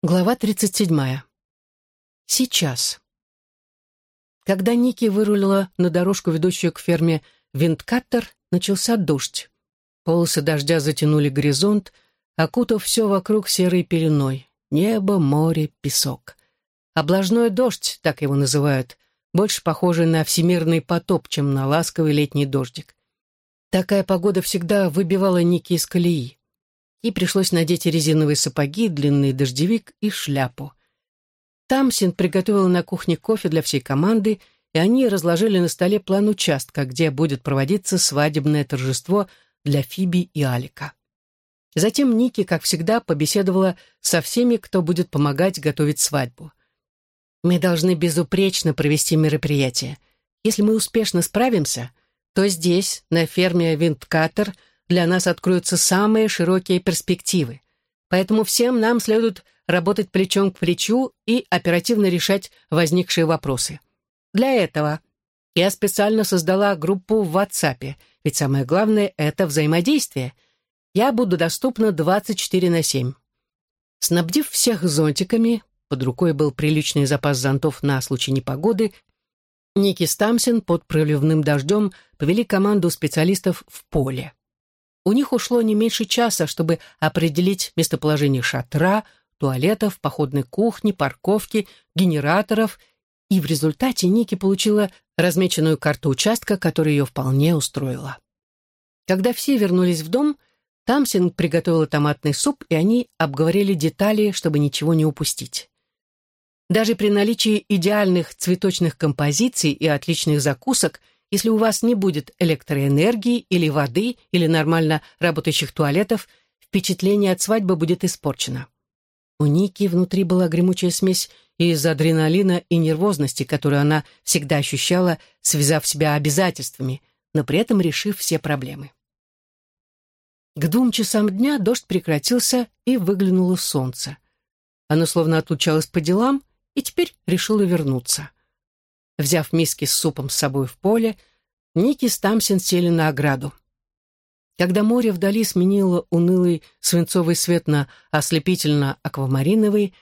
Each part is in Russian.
Глава 37. Сейчас. Когда Ники вырулила на дорожку, ведущую к ферме Виндкаттер, начался дождь. Полосы дождя затянули горизонт, окутав все вокруг серой пеленой. Небо, море, песок. Облажной дождь, так его называют, больше похожий на всемирный потоп, чем на ласковый летний дождик. Такая погода всегда выбивала Ники из колеи. Ей пришлось надеть резиновые сапоги, длинный дождевик и шляпу. Тамсин приготовила на кухне кофе для всей команды, и они разложили на столе план участка, где будет проводиться свадебное торжество для Фиби и Алика. Затем Ники, как всегда, побеседовала со всеми, кто будет помогать готовить свадьбу. «Мы должны безупречно провести мероприятие. Если мы успешно справимся, то здесь, на ферме Виндкатер, для нас откроются самые широкие перспективы. Поэтому всем нам следует работать плечом к плечу и оперативно решать возникшие вопросы. Для этого я специально создала группу в WhatsApp, ведь самое главное — это взаимодействие. Я буду доступна 24 на 7. Снабдив всех зонтиками, под рукой был приличный запас зонтов на случай непогоды, Ники Стамсин под проливным дождем повели команду специалистов в поле. У них ушло не меньше часа, чтобы определить местоположение шатра, туалетов, походной кухни, парковки, генераторов, и в результате Ники получила размеченную карту участка, которая ее вполне устроила. Когда все вернулись в дом, Тамсин приготовила томатный суп, и они обговорили детали, чтобы ничего не упустить. Даже при наличии идеальных цветочных композиций и отличных закусок – если у вас не будет электроэнергии или воды или нормально работающих туалетов, впечатление от свадьбы будет испорчено. У Ники внутри была гремучая смесь из адреналина и нервозности, которую она всегда ощущала, связав себя обязательствами, но при этом решив все проблемы. К двум часам дня дождь прекратился и выглянуло солнце. Оно словно отлучалось по делам и теперь решило вернуться. Взяв миски с супом с собой в поле, Ники с Тамсин сели на ограду. Когда море вдали сменило унылый свинцовый свет на ослепительно-аквамариновый,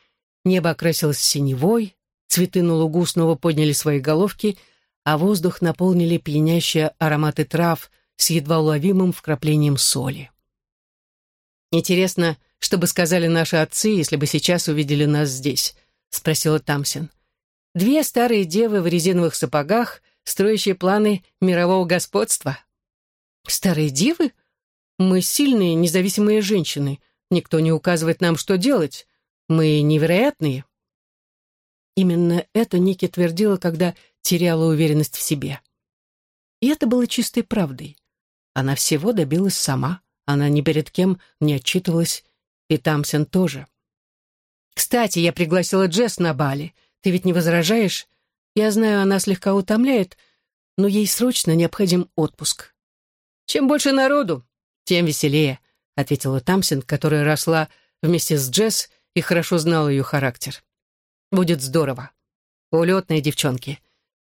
небо окрасилось синевой, цветы на лугу снова подняли свои головки, а воздух наполнили пьянящие ароматы трав с едва уловимым вкраплением соли. «Интересно, что бы сказали наши отцы, если бы сейчас увидели нас здесь?» — спросила Тамсин. Две старые девы в резиновых сапогах, строящие планы мирового господства. Старые девы? Мы сильные, независимые женщины. Никто не указывает нам, что делать. Мы невероятные. Именно это Ники твердила, когда теряла уверенность в себе. И это было чистой правдой. Она всего добилась сама. Она ни перед кем не отчитывалась. И Тамсен тоже. Кстати, я пригласила Джесс на Бали — ты ведь не возражаешь? Я знаю, она слегка утомляет, но ей срочно необходим отпуск. Чем больше народу, тем веселее, ответила Тамсин, которая росла вместе с Джесс и хорошо знала ее характер. Будет здорово. Улетные девчонки.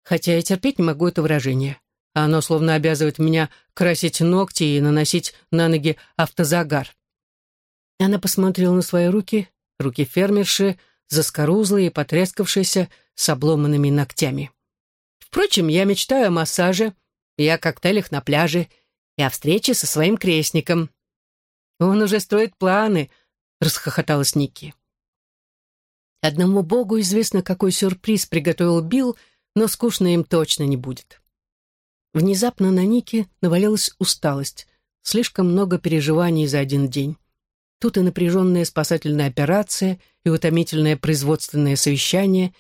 Хотя я терпеть не могу это выражение. Оно словно обязывает меня красить ногти и наносить на ноги автозагар. Она посмотрела на свои руки, руки фермерши, заскорузлый и потрескавшийся с обломанными ногтями. Впрочем, я мечтаю о массаже, и о коктейлях на пляже, и о встрече со своим крестником. Он уже строит планы, расхохоталась Ники. Одному богу известно, какой сюрприз приготовил Билл, но скучно им точно не будет. Внезапно на Нике навалилась усталость, слишком много переживаний за один день. Тут и напряженная спасательная операция, и утомительное производственное совещание.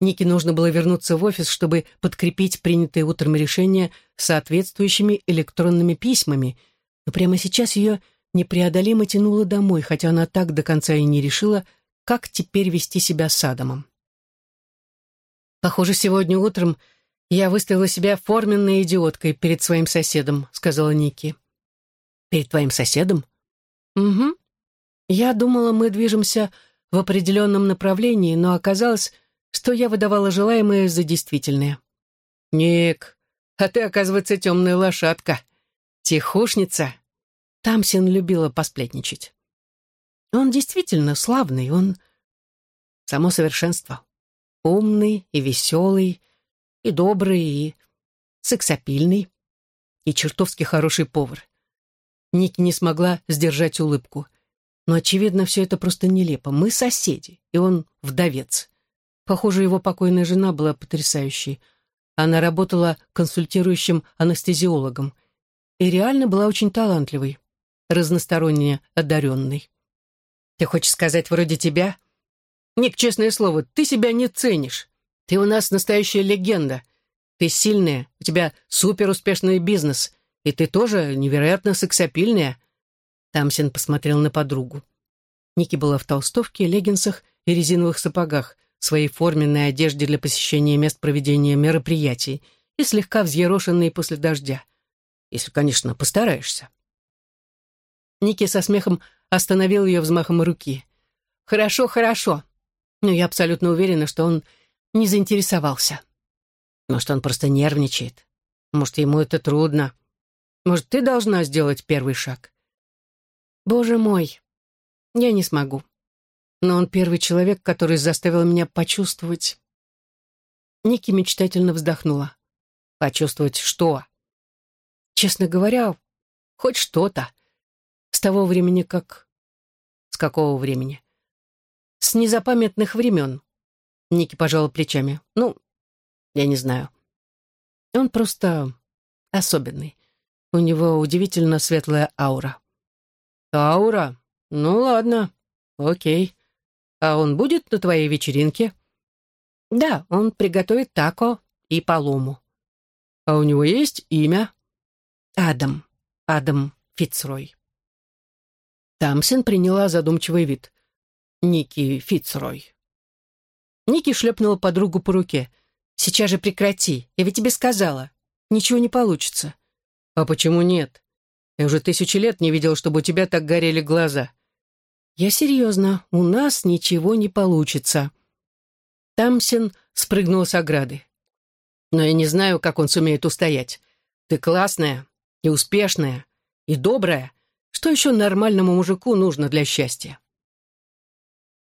Нике нужно было вернуться в офис, чтобы подкрепить принятые утром решения соответствующими электронными письмами, но прямо сейчас ее непреодолимо тянуло домой, хотя она так до конца и не решила, как теперь вести себя с Адамом. «Похоже, сегодня утром я выставила себя форменной идиоткой перед своим соседом», — сказала Ники. «Перед твоим соседом?» «Угу. Я думала, мы движемся в определенном направлении, но оказалось, что я выдавала желаемое за действительное. «Ник, а ты, оказывается, темная лошадка. Тихушница». Тамсин любила посплетничать. Он действительно славный, он само совершенство. Умный и веселый, и добрый, и сексапильный, и чертовски хороший повар. Ники не смогла сдержать улыбку. Но, очевидно, все это просто нелепо. Мы соседи, и он вдовец. Похоже, его покойная жена была потрясающей. Она работала консультирующим анестезиологом и реально была очень талантливой, разносторонне одаренной. «Ты хочешь сказать вроде тебя?» «Ник, честное слово, ты себя не ценишь. Ты у нас настоящая легенда. Ты сильная, у тебя суперуспешный бизнес, и ты тоже невероятно сексапильная». Тамсин посмотрел на подругу. Ники была в толстовке, леггинсах и резиновых сапогах, своей форменной одежде для посещения мест проведения мероприятий и слегка взъерошенные после дождя. Если, конечно, постараешься. Ники со смехом остановил ее взмахом руки. «Хорошо, хорошо. Но я абсолютно уверена, что он не заинтересовался. Может, он просто нервничает. Может, ему это трудно. Может, ты должна сделать первый шаг?» «Боже мой, я не смогу но он первый человек, который заставил меня почувствовать... Ники мечтательно вздохнула. Почувствовать что? Честно говоря, хоть что-то. С того времени как... С какого времени? С незапамятных времен. Ники пожала плечами. Ну, я не знаю. Он просто особенный. У него удивительно светлая аура. Аура? Ну ладно, окей. А он будет на твоей вечеринке? Да, он приготовит тако и полому. А у него есть имя? Адам. Адам Фицрой. Тамсин приняла задумчивый вид. Ники Фицрой. Ники шлепнула подругу по руке. «Сейчас же прекрати, я ведь тебе сказала. Ничего не получится». «А почему нет? Я уже тысячи лет не видел, чтобы у тебя так горели глаза. «Я серьезно, у нас ничего не получится». Тамсин спрыгнул с ограды. «Но я не знаю, как он сумеет устоять. Ты классная и успешная, и добрая. Что еще нормальному мужику нужно для счастья?»